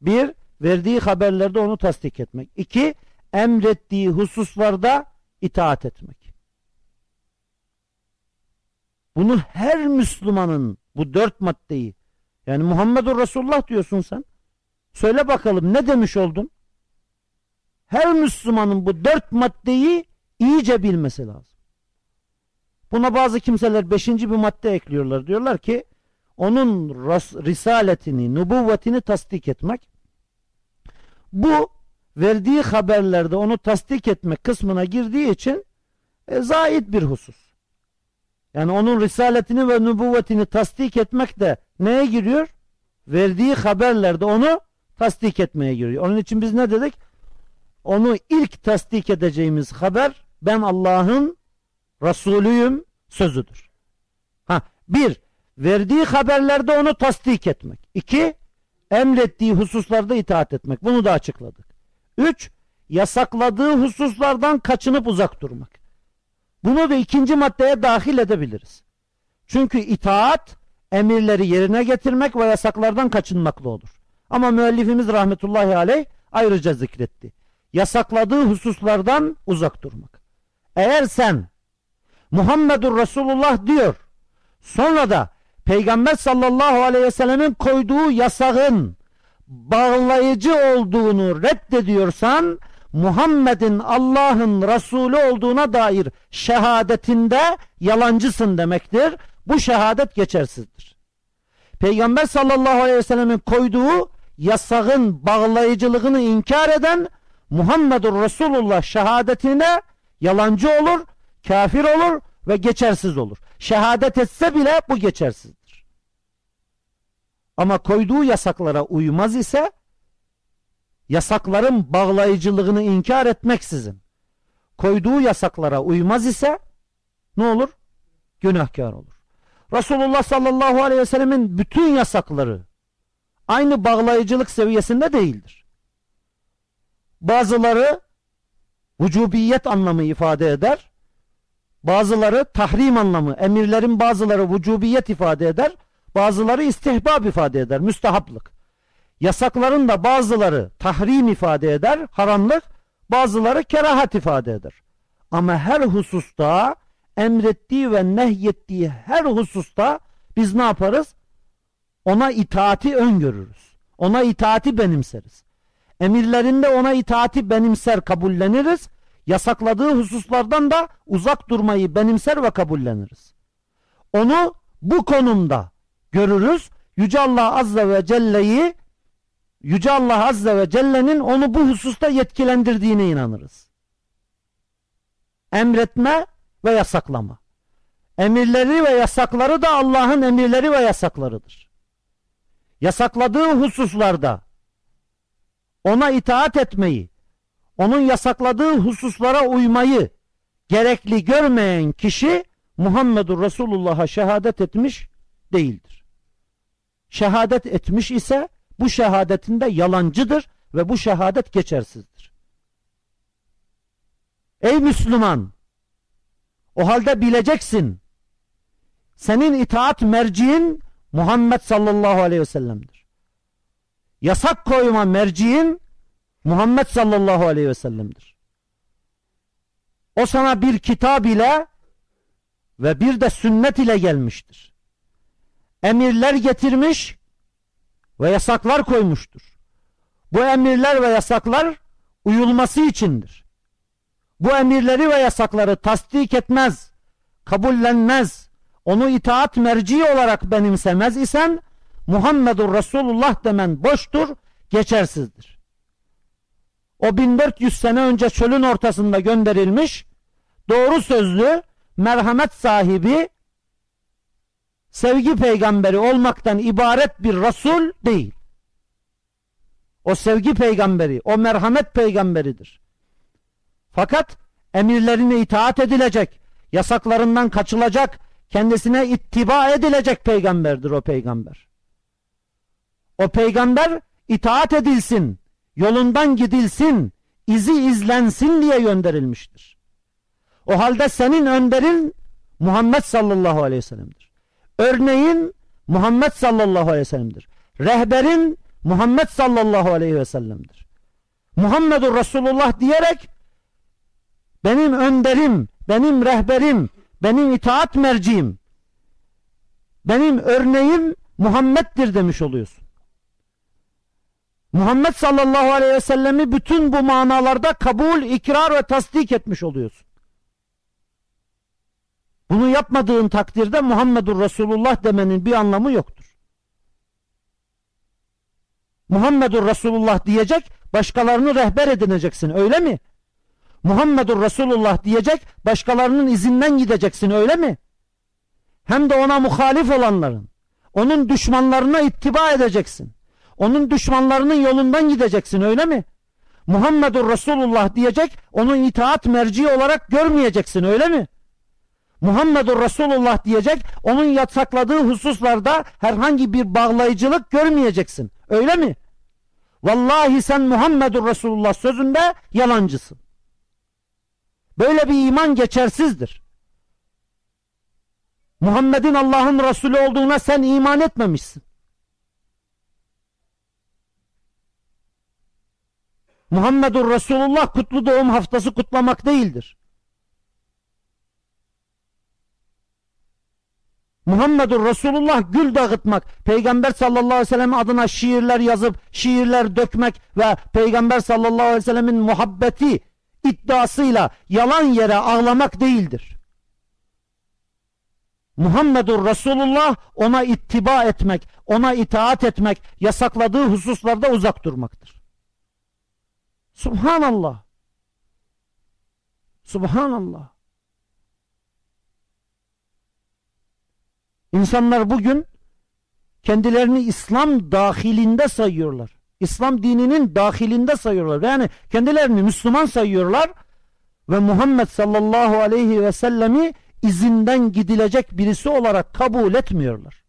Bir, verdiği haberlerde onu tasdik etmek. İki, emrettiği hususlarda itaat etmek. Bunu her Müslümanın bu dört maddeyi yani Muhammedur Resulullah diyorsun sen. Söyle bakalım ne demiş oldun? Her Müslümanın bu dört maddeyi iyice bilmesi lazım. Buna bazı kimseler beşinci bir madde ekliyorlar. Diyorlar ki onun risaletini, nübüvvetini tasdik etmek. Bu verdiği haberlerde onu tasdik etmek kısmına girdiği için e, zahid bir husus. Yani onun risaletini ve nübüvvetini tasdik etmek de neye giriyor? Verdiği haberlerde onu tasdik etmeye giriyor. Onun için biz ne dedik? Onu ilk tasdik edeceğimiz haber ben Allah'ın Resulüyüm sözüdür. Ha, bir, verdiği haberlerde onu tasdik etmek. İki, emrettiği hususlarda itaat etmek. Bunu da açıkladık. Üç, yasakladığı hususlardan kaçınıp uzak durmak. Bunu da ikinci maddeye dahil edebiliriz. Çünkü itaat emirleri yerine getirmek ve yasaklardan kaçınmakla olur. Ama müellifimiz rahmetullahi aleyh ayrıca zikretti. Yasakladığı hususlardan uzak durmak. Eğer sen Muhammedur Resulullah diyor sonra da Peygamber sallallahu aleyhi ve sellemin koyduğu yasağın bağlayıcı olduğunu reddediyorsan Muhammed'in Allah'ın Resulü olduğuna dair şehadetinde yalancısın demektir. Bu şehadet geçersizdir. Peygamber sallallahu aleyhi ve sellemin koyduğu yasağın bağlayıcılığını inkar eden Muhammedur Resulullah şehadetine yalancı olur, kafir olur ve geçersiz olur. Şehadet etse bile bu geçersizdir. Ama koyduğu yasaklara uymaz ise yasakların bağlayıcılığını inkar etmeksizin koyduğu yasaklara uymaz ise ne olur? Günahkar olur. Resulullah sallallahu aleyhi ve sellemin bütün yasakları aynı bağlayıcılık seviyesinde değildir. Bazıları vücubiyet anlamı ifade eder. Bazıları tahrim anlamı, emirlerin bazıları vücubiyet ifade eder. Bazıları istihbab ifade eder, müstehaplık. Yasakların da bazıları tahrim ifade eder, haramlık, bazıları kerahat ifade eder. Ama her hususta emrettiği ve nehyettiği her hususta biz ne yaparız? Ona itaati öngörürüz. Ona itaati benimseriz. Emirlerinde ona itaati benimser, kabulleniriz. Yasakladığı hususlardan da uzak durmayı benimser ve kabulleniriz. Onu bu konumda görürüz. Yüce Allah Azze ve Celle'yi Yüce Allah Azze ve Celle'nin onu bu hususta yetkilendirdiğine inanırız. Emretme ve yasaklama. Emirleri ve yasakları da Allah'ın emirleri ve yasaklarıdır. Yasakladığı hususlarda ona itaat etmeyi, onun yasakladığı hususlara uymayı gerekli görmeyen kişi Muhammedur Resulullah'a şehadet etmiş değildir. Şehadet etmiş ise bu şehadetinde yalancıdır ve bu şehadet geçersizdir. Ey Müslüman! O halde bileceksin. Senin itaat merciğin Muhammed sallallahu aleyhi ve sellem'dir. Yasak koyma merciğin Muhammed sallallahu aleyhi ve sellem'dir. O sana bir kitap ile ve bir de sünnet ile gelmiştir. Emirler getirmiş ve yasaklar koymuştur. Bu emirler ve yasaklar uyulması içindir. Bu emirleri ve yasakları tasdik etmez, kabullenmez, onu itaat merci olarak benimsemez isen Muhammedur Resulullah demen boştur, geçersizdir. O 1400 sene önce çölün ortasında gönderilmiş doğru sözlü, merhamet sahibi, sevgi peygamberi olmaktan ibaret bir Resul değil. O sevgi peygamberi, o merhamet peygamberidir. Fakat emirlerine itaat edilecek, yasaklarından kaçılacak, kendisine ittiba edilecek peygamberdir o peygamber. O peygamber itaat edilsin, yolundan gidilsin, izi izlensin diye gönderilmiştir. O halde senin önderin Muhammed sallallahu aleyhi ve sellem'dir. Örneğin Muhammed sallallahu aleyhi ve sellem'dir. Rehberin Muhammed sallallahu aleyhi ve sellem'dir. Muhammedur Resulullah diyerek benim önderim, benim rehberim, benim itaat merciğim, benim örneğim Muhammed'dir demiş oluyorsun. Muhammed sallallahu aleyhi ve sellemi bütün bu manalarda kabul, ikrar ve tasdik etmiş oluyorsun. Bunu yapmadığın takdirde Muhammedur Resulullah demenin bir anlamı yoktur. Muhammedur Resulullah diyecek, başkalarını rehber edineceksin öyle mi? Muhammedur Resulullah diyecek, başkalarının izinden gideceksin öyle mi? Hem de ona muhalif olanların, onun düşmanlarına ittiba edeceksin. Onun düşmanlarının yolundan gideceksin öyle mi? Muhammedur Resulullah diyecek, onun itaat merci olarak görmeyeceksin öyle mi? Muhammedur Resulullah diyecek, onun yasakladığı hususlarda herhangi bir bağlayıcılık görmeyeceksin. Öyle mi? Vallahi sen Muhammedur Resulullah sözünde yalancısın. Böyle bir iman geçersizdir. Muhammed'in Allah'ın Resulü olduğuna sen iman etmemişsin. Muhammedur Resulullah kutlu doğum haftası kutlamak değildir. Muhammedur Resulullah gül dağıtmak, Peygamber sallallahu aleyhi ve sellem adına şiirler yazıp şiirler dökmek ve Peygamber sallallahu aleyhi ve sellemin muhabbeti iddiasıyla yalan yere ağlamak değildir. Muhammedur Resulullah ona ittiba etmek, ona itaat etmek, yasakladığı hususlarda uzak durmaktır. Subhanallah. Subhanallah. İnsanlar bugün kendilerini İslam dahilinde sayıyorlar. İslam dininin dahilinde sayıyorlar. Yani kendilerini Müslüman sayıyorlar ve Muhammed sallallahu aleyhi ve sellemi izinden gidilecek birisi olarak kabul etmiyorlar.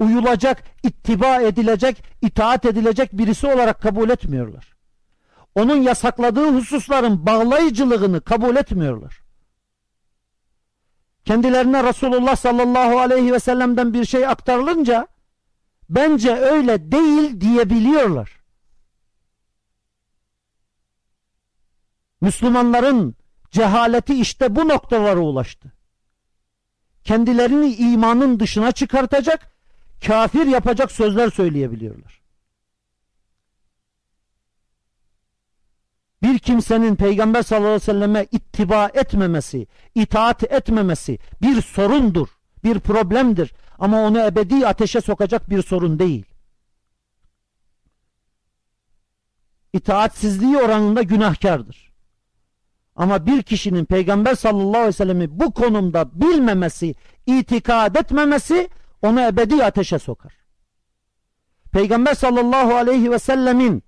Uyulacak, ittiba edilecek, itaat edilecek birisi olarak kabul etmiyorlar. Onun yasakladığı hususların bağlayıcılığını kabul etmiyorlar. Kendilerine Resulullah sallallahu aleyhi ve sellem'den bir şey aktarılınca bence öyle değil diyebiliyorlar. Müslümanların cehaleti işte bu noktalara ulaştı. Kendilerini imanın dışına çıkartacak, kafir yapacak sözler söyleyebiliyorlar. Bir kimsenin Peygamber sallallahu aleyhi ve selleme ittiba etmemesi, itaat etmemesi bir sorundur, bir problemdir. Ama onu ebedi ateşe sokacak bir sorun değil. İtaatsizliği oranında günahkardır. Ama bir kişinin Peygamber sallallahu aleyhi ve sellemi bu konumda bilmemesi, itikad etmemesi onu ebedi ateşe sokar. Peygamber sallallahu aleyhi ve sellemin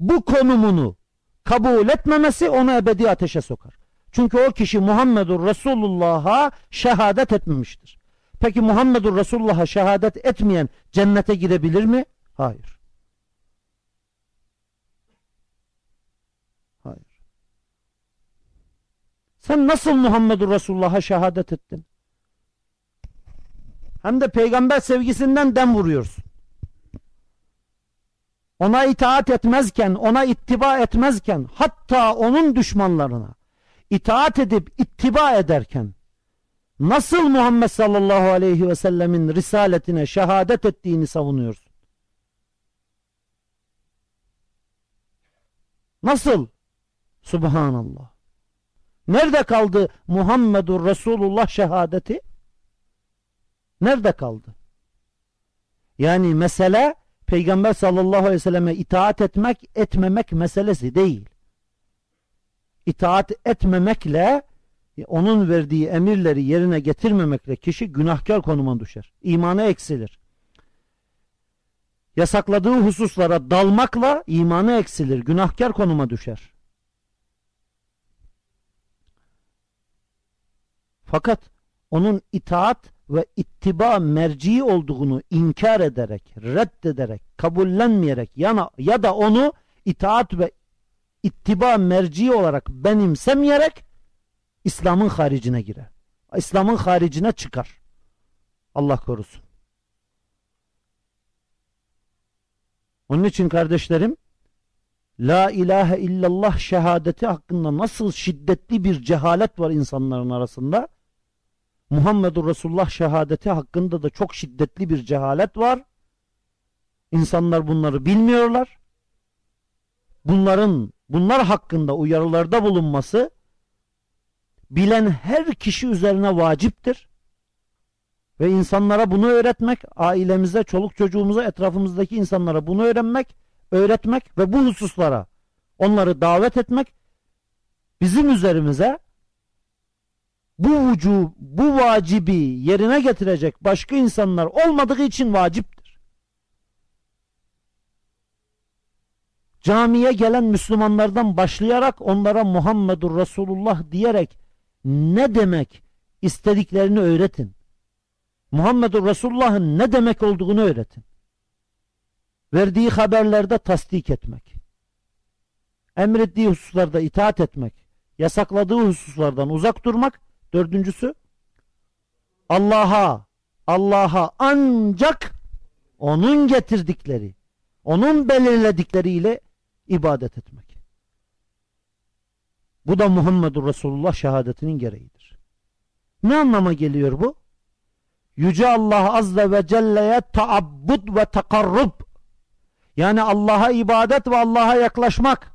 bu konumunu kabul etmemesi onu ebedi ateşe sokar. Çünkü o kişi Muhammedur Resulullah'a şehadet etmemiştir. Peki Muhammedur Resulullah'a şehadet etmeyen cennete girebilir mi? Hayır. Hayır. Sen nasıl Muhammedur Resulullah'a şehadet ettin? Hem de peygamber sevgisinden dem vuruyorsun. Ona itaat etmezken, ona ittiba etmezken, hatta onun düşmanlarına itaat edip ittiba ederken nasıl Muhammed sallallahu aleyhi ve sellemin risaletine şehadet ettiğini savunuyorsun? Nasıl? Subhanallah. Nerede kaldı Muhammedur Resulullah şehadeti? Nerede kaldı? Yani mesele Peygamber sallallahu aleyhi ve selleme itaat etmek etmemek meselesi değil. İtaat etmemekle onun verdiği emirleri yerine getirmemekle kişi günahkar konuma düşer. İmanı eksilir. Yasakladığı hususlara dalmakla imanı eksilir. Günahkar konuma düşer. Fakat onun itaat ve ittiba merci olduğunu inkar ederek, reddederek, kabullenmeyerek yana, ya da onu itaat ve ittiba merci olarak benimsemeyerek İslam'ın haricine girer. İslam'ın haricine çıkar. Allah korusun. Onun için kardeşlerim La ilahe illallah şehadeti hakkında nasıl şiddetli bir cehalet var insanların arasında? Muhammedur Resulullah şehadeti hakkında da çok şiddetli bir cehalet var. İnsanlar bunları bilmiyorlar. Bunların bunlar hakkında uyarılarda bulunması bilen her kişi üzerine vaciptir. Ve insanlara bunu öğretmek, ailemize, çoluk çocuğumuza, etrafımızdaki insanlara bunu öğrenmek, öğretmek ve bu hususlara onları davet etmek bizim üzerimize bu vücu, bu vacibi yerine getirecek başka insanlar olmadığı için vaciptir. Camiye gelen Müslümanlardan başlayarak onlara Muhammedur Resulullah diyerek ne demek istediklerini öğretin. Muhammedur Resulullah'ın ne demek olduğunu öğretin. Verdiği haberlerde tasdik etmek. Emrettiği hususlarda itaat etmek. Yasakladığı hususlardan uzak durmak Dördüncüsü Allah'a Allah'a ancak onun getirdikleri, onun belirledikleriyle ibadet etmek. Bu da Muhammedur Resulullah şehadetinin gereğidir. Ne anlama geliyor bu? Yüce Allah Azze ve Celle'ye taabbud ve takarrub yani Allah'a ibadet ve Allah'a yaklaşmak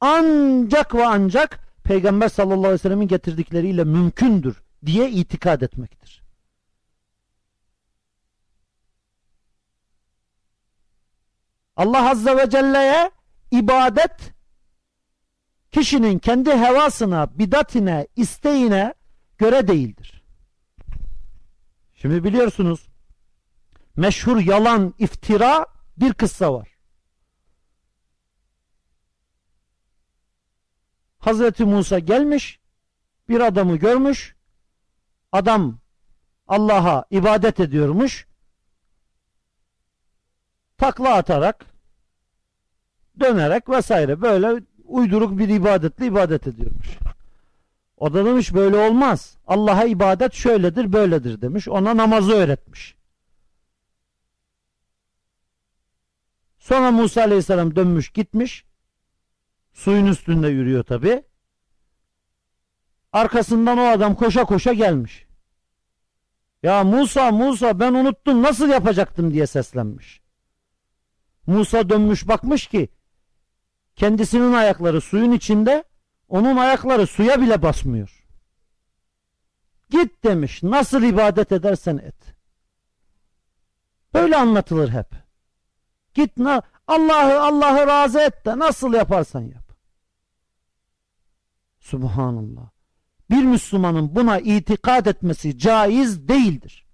ancak ve ancak Peygamber sallallahu aleyhi ve sellemin getirdikleriyle mümkündür diye itikad etmektir. Allah Azze ve Celle'ye ibadet kişinin kendi hevasına, bidatine, isteğine göre değildir. Şimdi biliyorsunuz meşhur yalan, iftira bir kıssa var. Hazreti Musa gelmiş, bir adamı görmüş, adam Allah'a ibadet ediyormuş, takla atarak, dönerek vesaire böyle uyduruk bir ibadetle ibadet ediyormuş. O da demiş böyle olmaz. Allah'a ibadet şöyledir böyledir demiş. Ona namazı öğretmiş. Sonra Musa aleyhisselam dönmüş gitmiş. Suyun üstünde yürüyor tabi. Arkasından o adam koşa koşa gelmiş. Ya Musa Musa ben unuttum nasıl yapacaktım diye seslenmiş. Musa dönmüş bakmış ki kendisinin ayakları suyun içinde onun ayakları suya bile basmıyor. Git demiş nasıl ibadet edersen et. Böyle anlatılır hep. Git Allah'ı Allah'ı razı et de nasıl yaparsan yap. Subhanallah. Bir Müslümanın buna itikad etmesi caiz değildir.